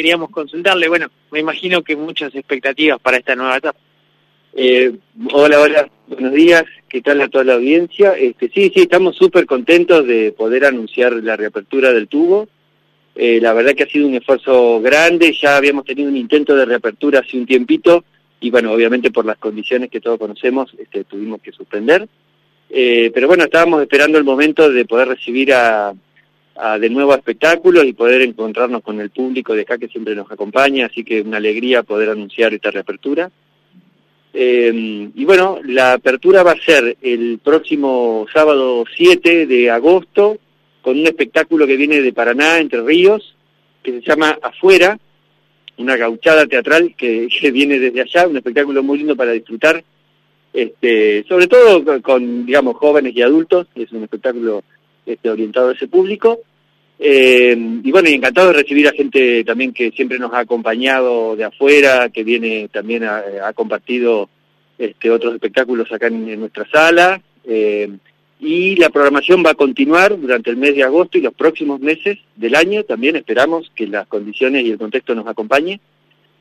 queríamos consultarle. Bueno, me imagino que muchas expectativas para esta nueva etapa. Eh, hola, hola, buenos días, ¿qué tal a toda la audiencia? Este, sí, sí, estamos súper contentos de poder anunciar la reapertura del tubo. Eh, la verdad que ha sido un esfuerzo grande, ya habíamos tenido un intento de reapertura hace un tiempito y bueno, obviamente por las condiciones que todos conocemos este, tuvimos que suspender. Eh, pero bueno, estábamos esperando el momento de poder recibir a, de nuevo a espectáculos y poder encontrarnos con el público de acá que siempre nos acompaña, así que una alegría poder anunciar esta reapertura. Eh, y bueno, la apertura va a ser el próximo sábado 7 de agosto con un espectáculo que viene de Paraná, Entre Ríos, que se llama Afuera, una gauchada teatral que, viene desde allá, un espectáculo muy lindo para disfrutar, este, sobre todo con, digamos, jóvenes y adultos, es un espectáculo este, orientado a ese público. Eh, y bueno, y encantado de recibir a gente también que siempre nos ha acompañado de afuera, que viene también ha, compartido este, otros espectáculos acá en, nuestra sala. Eh, y la programación va a continuar durante el mes de agosto y los próximos meses del año. También esperamos que las condiciones y el contexto nos acompañen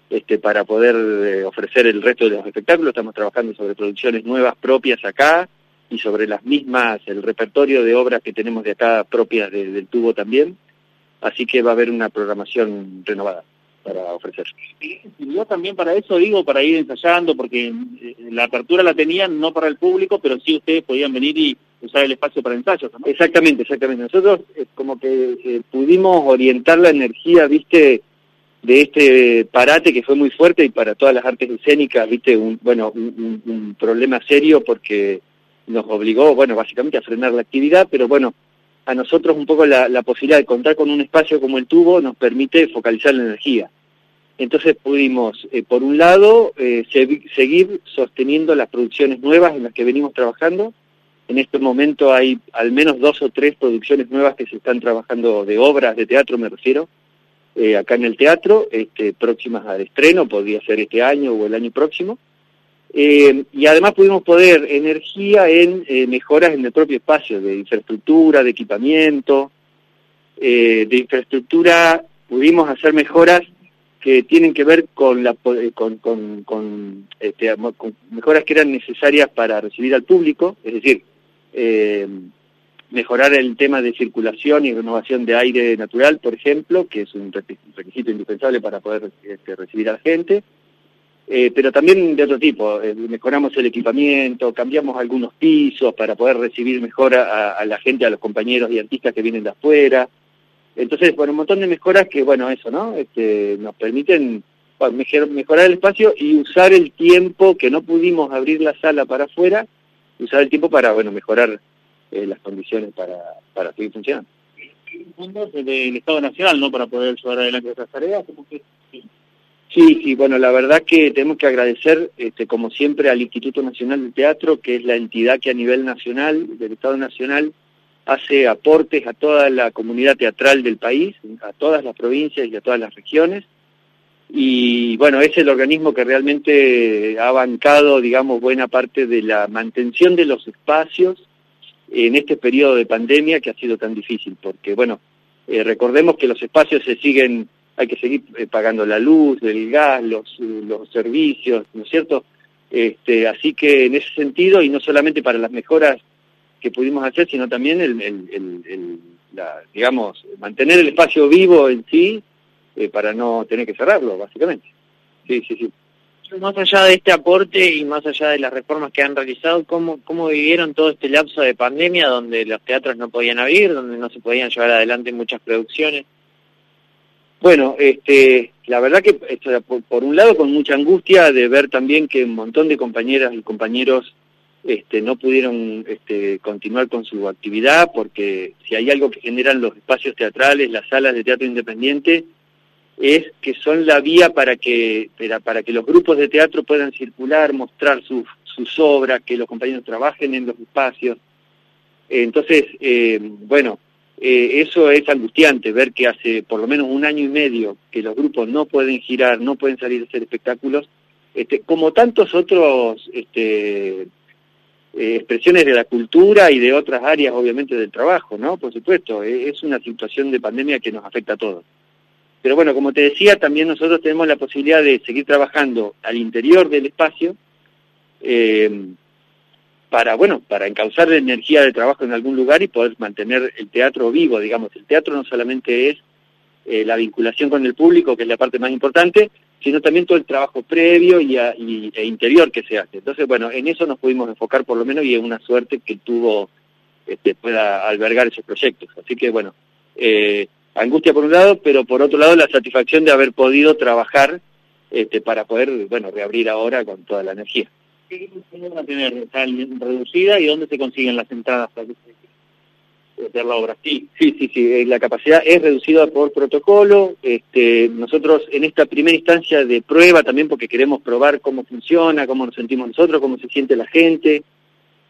este, para poder eh, ofrecer el resto de los espectáculos. Estamos trabajando sobre producciones nuevas propias acá, y sobre las mismas, el repertorio de obras que tenemos de acá propias del tubo también. Así que va a haber una programación renovada para ofrecer. Y yo también para eso digo, para ir ensayando, porque eh, la apertura la tenían no para el público, pero sí ustedes podían venir y usar el espacio para ensayos. Exactamente, exactamente. Nosotros eh, como que eh, pudimos orientar la energía, viste, de este parate que fue muy fuerte y para todas las artes escénicas, viste, un, bueno, un problema serio porque nos obligó, bueno, básicamente a frenar la actividad, pero bueno, a nosotros un poco la, posibilidad de contar con un espacio como el tubo nos permite focalizar la energía. Entonces pudimos, eh, por un lado, eh, seguir sosteniendo las producciones nuevas en las que venimos trabajando. En este momento hay al menos dos o tres producciones nuevas que se están trabajando de obras de teatro, me refiero, eh, acá en el teatro, este, próximas al estreno, podría ser este año o el año próximo. Eh, y además pudimos poner energía en eh, mejoras en el propio espacio, de infraestructura, de equipamiento, eh, de infraestructura, pudimos hacer mejoras que tienen que ver con, la, con, con, este, mejoras que eran necesarias para recibir al público, es decir, mejorar el tema de circulación y renovación de aire natural, por ejemplo, que es un requisito indispensable para poder este, recibir a la gente, eh, pero también de otro tipo. Eh, mejoramos el equipamiento, cambiamos algunos pisos para poder recibir mejor a, la gente, a los compañeros y artistas que vienen de afuera. Entonces, bueno, un montón de mejoras que, bueno, eso, ¿no? Este, nos permiten mejorar el espacio y usar el tiempo que no pudimos abrir la sala para afuera, usar el tiempo para, bueno, mejorar eh, las condiciones para, para seguir funcionando. Fondos del Estado Nacional, ¿no? Para poder llevar adelante esas tareas, como que Sí, sí, bueno, la verdad que tenemos que agradecer, este, como siempre, al Instituto Nacional de Teatro, que es la entidad que a nivel nacional, del Estado Nacional, hace aportes a toda la comunidad teatral del país, a todas las provincias y a todas las regiones. Y bueno, es el organismo que realmente ha bancado, digamos, buena parte de la mantención de los espacios en este periodo de pandemia que ha sido tan difícil, porque bueno, eh, recordemos que los espacios se siguen hay que seguir eh, pagando la luz, el gas, los, los servicios, ¿no es cierto? Este, así que en ese sentido, y no solamente para las mejoras que pudimos hacer, sino también el, el, la, digamos, mantener el espacio vivo en sí eh, para no tener que cerrarlo, básicamente. Sí, sí, sí. Más allá de este aporte y más allá de las reformas que han realizado, ¿cómo, ¿cómo vivieron todo este lapso de pandemia donde los teatros no podían abrir, donde no se podían llevar adelante muchas producciones? Bueno, este, la verdad que por, un lado con mucha angustia de ver también que un montón de compañeras y compañeros este, no pudieron este, continuar con su actividad porque si hay algo que generan los espacios teatrales, las salas de teatro independiente, es que son la vía para que, para, que los grupos de teatro puedan circular, mostrar sus, sus obras, que los compañeros trabajen en los espacios. Entonces, eh, bueno, eh, eso es angustiante, ver que hace por lo menos un año y medio que los grupos no pueden girar, no pueden salir a hacer espectáculos, este, como tantos otros este, eh, expresiones de la cultura y de otras áreas, obviamente, del trabajo, ¿no? Por supuesto, eh, es una situación de pandemia que nos afecta a todos. Pero bueno, como te decía, también nosotros tenemos la posibilidad de seguir trabajando al interior del espacio eh, para, bueno, para encauzar energía de trabajo en algún lugar y poder mantener el teatro vivo, digamos. El teatro no solamente es eh, la vinculación con el público, que es la parte más importante, sino también todo el trabajo previo y, e interior que se hace. Entonces, bueno, en eso nos pudimos enfocar por lo menos y es una suerte que tuvo, este, pueda albergar esos proyectos. Así que, bueno, eh, angustia por un lado, pero por otro lado la satisfacción de haber podido trabajar este, para poder, bueno, reabrir ahora con toda la energía. ¿Qué van a tener? ¿Está reducida y dónde se consiguen las entradas para hacer la obra? Sí, sí, sí, sí, eh, la capacidad es reducida por protocolo. Este, nosotros en esta primera instancia de prueba también porque queremos probar cómo funciona, cómo nos sentimos nosotros, cómo se siente la gente,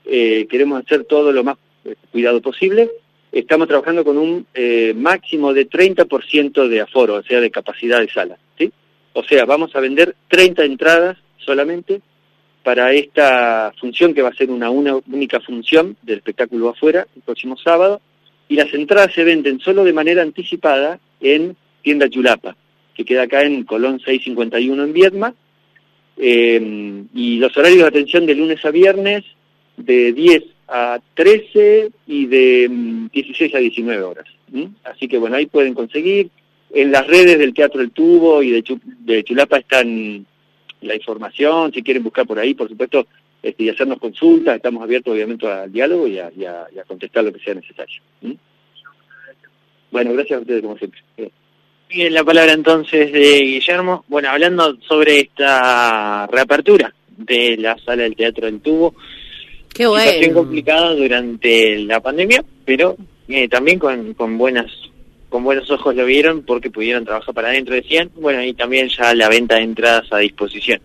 eh, queremos hacer todo lo más eh, cuidado posible estamos trabajando con un eh, máximo de 30% de aforo, o sea, de capacidad de sala. ¿sí? O sea, vamos a vender 30 entradas solamente para esta función que va a ser una, una única función del espectáculo afuera el próximo sábado, y las entradas se venden solo de manera anticipada en Tienda Chulapa, que queda acá en Colón 651 en Viedma, eh, y los horarios de atención de lunes a viernes de 10 a 13 y de 16 mm, a 19 horas. Así que bueno, ahí pueden conseguir. En las redes del Teatro El Tubo y de, Chulapa están la información, si quieren buscar por ahí, por supuesto, este, y hacernos consultas, estamos abiertos obviamente al diálogo y a, contestar lo que sea necesario. Bueno, gracias a ustedes como siempre. Bien, la palabra entonces de Guillermo. Bueno, hablando sobre esta reapertura de la sala del Teatro del Tubo, Qué bueno. Situación complicada durante la pandemia, pero eh, también con, con buenas con buenos ojos lo vieron porque pudieron trabajar para adentro, decían. Bueno, y también ya la venta de entradas a disposición.